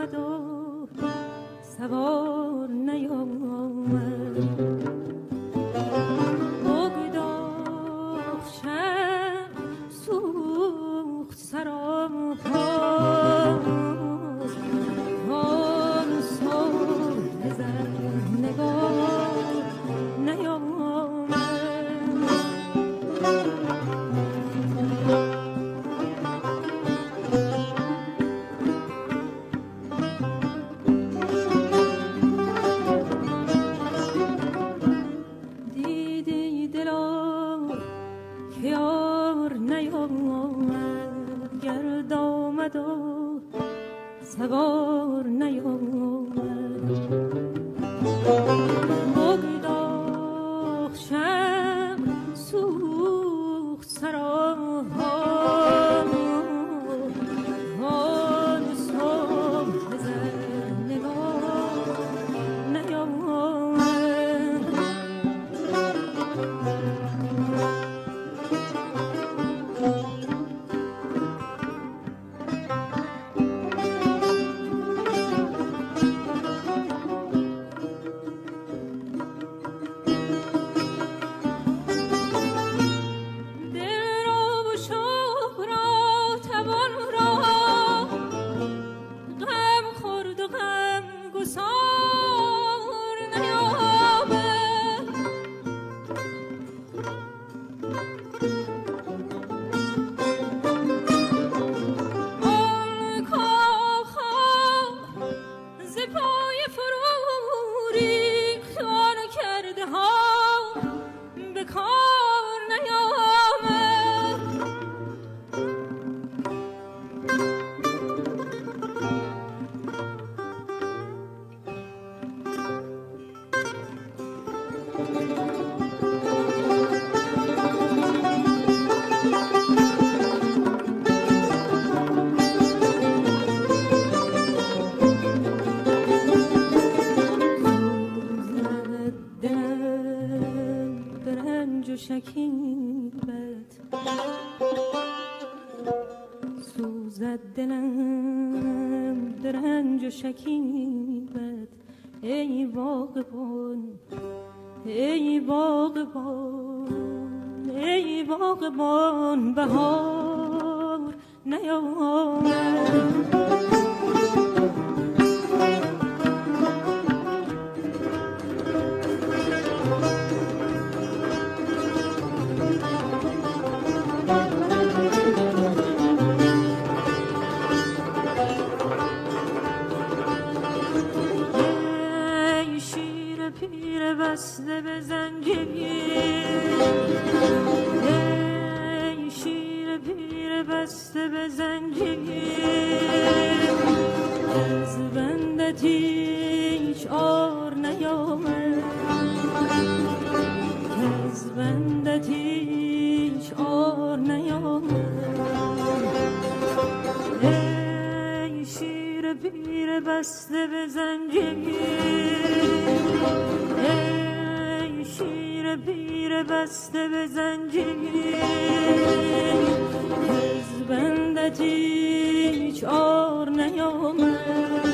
آمد و سوار نیامد. سوار نیامد for شکیبت ای باغبان ای باغبان ای باغبان بهار نیامد. بسته به زنجیر ای شیر پیر بسته به زنجیر شیر پیر بسته به زنجیر پیر بسته به زنجیر از بندت هیچ آر نیامد.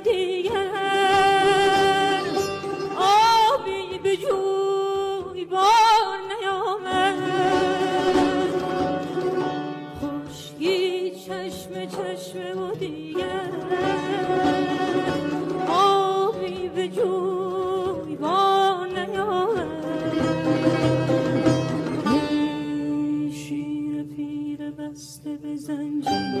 دیگر. آبی به جوی بار نیامد. خشکی چشم چشم و دیگر. آبی به جوی بار نیامد. شیر پیر بسته به زنجیر.